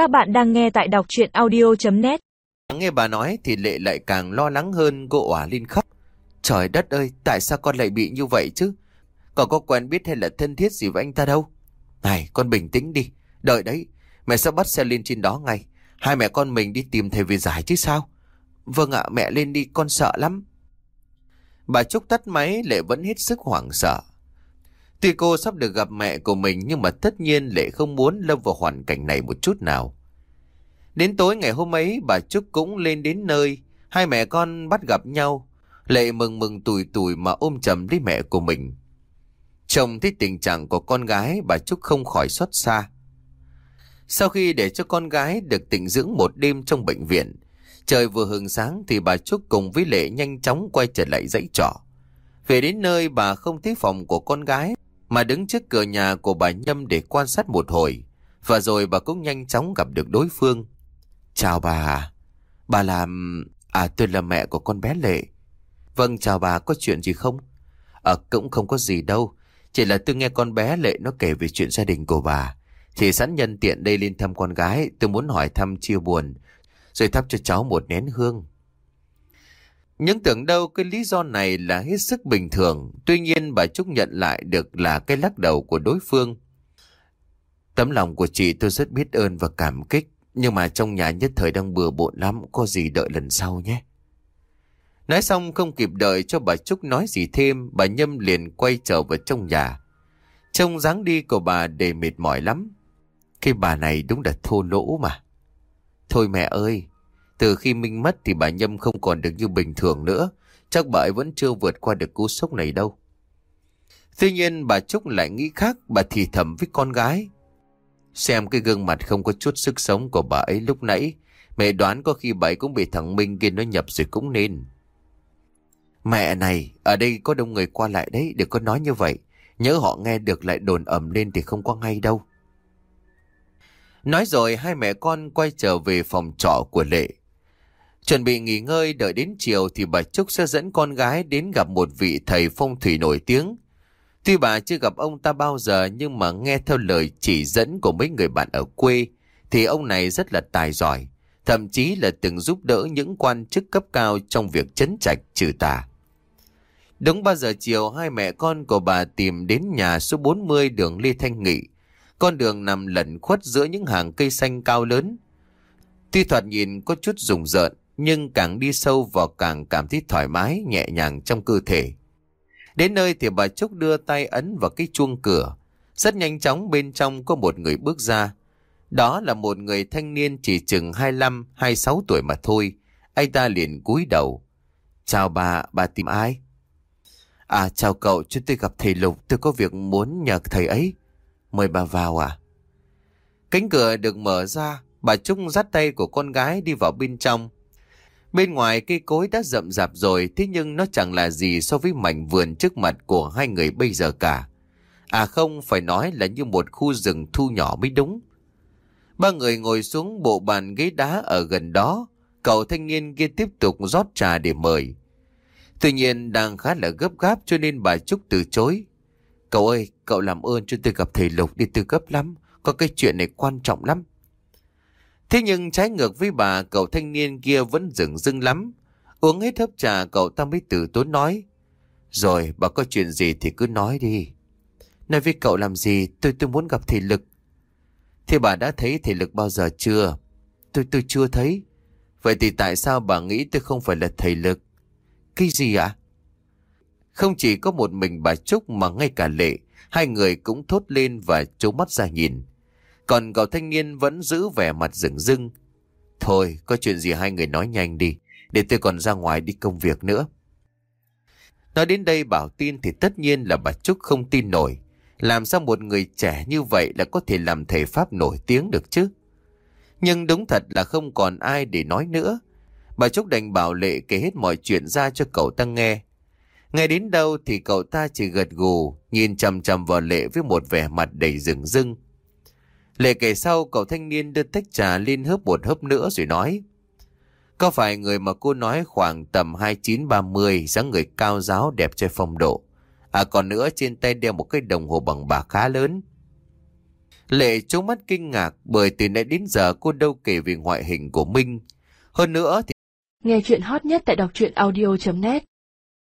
Các bạn đang nghe tại đọc chuyện audio.net Nghe bà nói thì Lệ lại càng lo lắng hơn cô òa lên khóc. Trời đất ơi, tại sao con lại bị như vậy chứ? Còn có quen biết hay là thân thiết gì với anh ta đâu? Này, con bình tĩnh đi. Đợi đấy, mẹ sẽ bắt xe lên trên đó ngay. Hai mẹ con mình đi tìm thầy về giải chứ sao? Vâng ạ, mẹ lên đi, con sợ lắm. Bà Trúc tắt máy, Lệ vẫn hết sức hoảng sợ. Tuy cô sắp được gặp mẹ của mình nhưng mà tất nhiên Lệ không muốn lâm vào hoàn cảnh này một chút nào. Đến tối ngày hôm ấy bà Trúc cũng lên đến nơi, hai mẹ con bắt gặp nhau. Lệ mừng mừng tủi tủi mà ôm chầm lấy mẹ của mình. chồng thấy tình trạng của con gái bà Trúc không khỏi xót xa. Sau khi để cho con gái được tỉnh dưỡng một đêm trong bệnh viện, trời vừa hừng sáng thì bà Trúc cùng với Lệ nhanh chóng quay trở lại dãy trọ. Về đến nơi bà không thấy phòng của con gái mà đứng trước cửa nhà của bà Nhâm để quan sát một hồi. Và rồi bà cũng nhanh chóng gặp được đối phương. Chào bà. À. Bà làm... À tôi là mẹ của con bé Lệ. Vâng chào bà, có chuyện gì không? Ờ cũng không có gì đâu. Chỉ là tôi nghe con bé Lệ nó kể về chuyện gia đình của bà. Thì sẵn nhân tiện đây lên thăm con gái, tôi muốn hỏi thăm chia buồn. Rồi thắp cho cháu một nén hương. Những tưởng đâu cái lý do này là hết sức bình thường, tuy nhiên bà Trúc nhận lại được là cái lắc đầu của đối phương. Tấm lòng của chị tôi rất biết ơn và cảm kích, nhưng mà trong nhà nhất thời đang bừa bộn lắm, có gì đợi lần sau nhé. Nói xong không kịp đợi cho bà Trúc nói gì thêm, bà Nhâm liền quay trở vào trong nhà. Trông dáng đi của bà đầy mệt mỏi lắm. Cái bà này đúng là thô lỗ mà. Thôi mẹ ơi, từ khi Minh mất thì bà Nhâm không còn được như bình thường nữa. Chắc bà ấy vẫn chưa vượt qua được cú sốc này đâu. Tuy nhiên bà Trúc lại nghĩ khác, bà thì thầm với con gái. Xem cái gương mặt không có chút sức sống của bà ấy lúc nãy, mẹ đoán có khi bà ấy cũng bị thằng Minh kia nó nhập rồi cũng nên. Mẹ này, ở đây có đông người qua lại đấy, đừng có nói như vậy. Nhớ họ nghe được lại đồn ẩm lên thì không có ngay đâu. Nói rồi hai mẹ con quay trở về phòng trọ của Lệ. Chuẩn bị nghỉ ngơi đợi đến chiều thì bà Trúc sẽ dẫn con gái đến gặp một vị thầy phong thủy nổi tiếng. Tuy bà chưa gặp ông ta bao giờ nhưng mà nghe theo lời chỉ dẫn của mấy người bạn ở quê thì ông này rất là tài giỏi, thậm chí là từng giúp đỡ những quan chức cấp cao trong việc chấn trạch trừ tà. Đúng 3 giờ chiều hai mẹ con của bà tìm đến nhà số 40 đường Lê Thanh Nghị. Con đường nằm lẩn khuất giữa những hàng cây xanh cao lớn. Tuy thoạt nhìn có chút rùng rợn nhưng càng đi sâu vào càng cảm thấy thoải mái, nhẹ nhàng trong cơ thể. Đến nơi thì bà Trúc đưa tay ấn vào cái chuông cửa. Rất nhanh chóng bên trong có một người bước ra. Đó là một người thanh niên chỉ chừng 25-26 tuổi mà thôi. Anh ta liền cúi đầu. Chào bà, bà tìm ai? À chào cậu, chúng tôi gặp thầy Lục, tôi có việc muốn nhờ thầy ấy. Mời bà vào à? Cánh cửa được mở ra, bà Trúc dắt tay của con gái đi vào bên trong. Bên ngoài cây cối đã rậm rạp rồi, thế nhưng nó chẳng là gì so với mảnh vườn trước mặt của hai người bây giờ cả. À không, phải nói là như một khu rừng thu nhỏ mới đúng. Ba người ngồi xuống bộ bàn ghế đá ở gần đó, cậu thanh niên kia tiếp tục rót trà để mời. Tuy nhiên đang khá là gấp gáp cho nên bà Trúc từ chối. Cậu ơi, cậu làm ơn cho tôi gặp thầy Lục đi tôi gấp lắm, có cái chuyện này quan trọng lắm. Thế nhưng trái ngược với bà, cậu thanh niên kia vẫn dừng dưng lắm. Uống hết hấp trà cậu ta mới từ tốn nói. Rồi, bà có chuyện gì thì cứ nói đi. Nói với cậu làm gì, tôi tôi muốn gặp thầy Lực. Thì bà đã thấy thầy Lực bao giờ chưa? Tôi tôi chưa thấy. Vậy thì tại sao bà nghĩ tôi không phải là thầy Lực? Cái gì ạ? Không chỉ có một mình bà Trúc mà ngay cả Lệ, hai người cũng thốt lên và trố mắt ra nhìn. Còn cậu thanh niên vẫn giữ vẻ mặt rừng rưng. Thôi, có chuyện gì hai người nói nhanh đi, để tôi còn ra ngoài đi công việc nữa. Nói đến đây bảo tin thì tất nhiên là bà Trúc không tin nổi. Làm sao một người trẻ như vậy là có thể làm thầy Pháp nổi tiếng được chứ? Nhưng đúng thật là không còn ai để nói nữa. Bà Trúc đành bảo Lệ kể hết mọi chuyện ra cho cậu ta nghe. Nghe đến đâu thì cậu ta chỉ gật gù, nhìn chầm chầm vào Lệ với một vẻ mặt đầy rừng rưng. Lệ kể sau cậu thanh niên đưa tách trà lên hớp một hớp nữa rồi nói. Có phải người mà cô nói khoảng tầm 29-30, dáng người cao giáo đẹp trai phong độ. À còn nữa trên tay đeo một cái đồng hồ bằng bạc khá lớn. Lệ trố mắt kinh ngạc bởi từ nãy đến giờ cô đâu kể về ngoại hình của Minh. Hơn nữa thì Nghe chuyện hot nhất tại đọc truyện audio.net